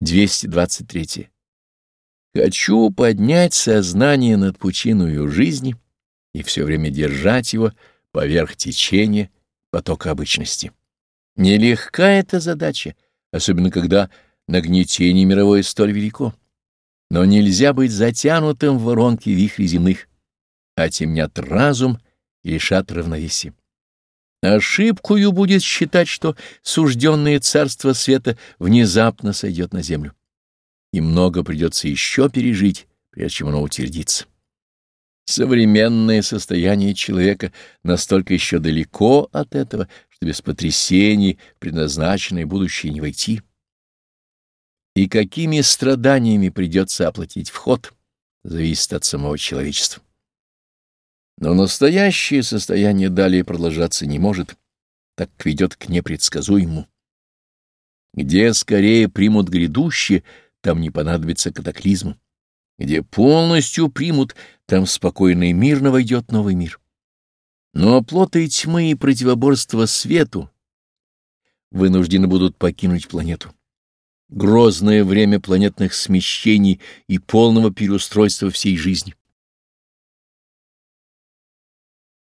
223. Хочу поднять сознание над пучиною жизни и все время держать его поверх течения потока обычности. Нелегка эта задача, особенно когда нагнетение мировое столь велико. Но нельзя быть затянутым в воронки вихрей земных, а темнят разум и лишат равновесия. Ошибкою будет считать, что сужденное царство света внезапно сойдет на землю. И много придется еще пережить, прежде чем оно утвердится. Современное состояние человека настолько еще далеко от этого, что без потрясений предназначенное будущее не войти. И какими страданиями придется оплатить вход, зависит от самого человечества. Но настоящее состояние далее продолжаться не может, так ведет к непредсказуемому. Где скорее примут грядущее, там не понадобится катаклизма. Где полностью примут, там спокойно и мирно войдет новый мир. Но оплоты тьмы и противоборства свету вынуждены будут покинуть планету. Грозное время планетных смещений и полного переустройства всей жизни.